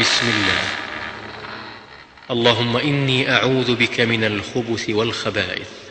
بسم الله. اللهم إني أعوذ بك من الخبث والخبائث.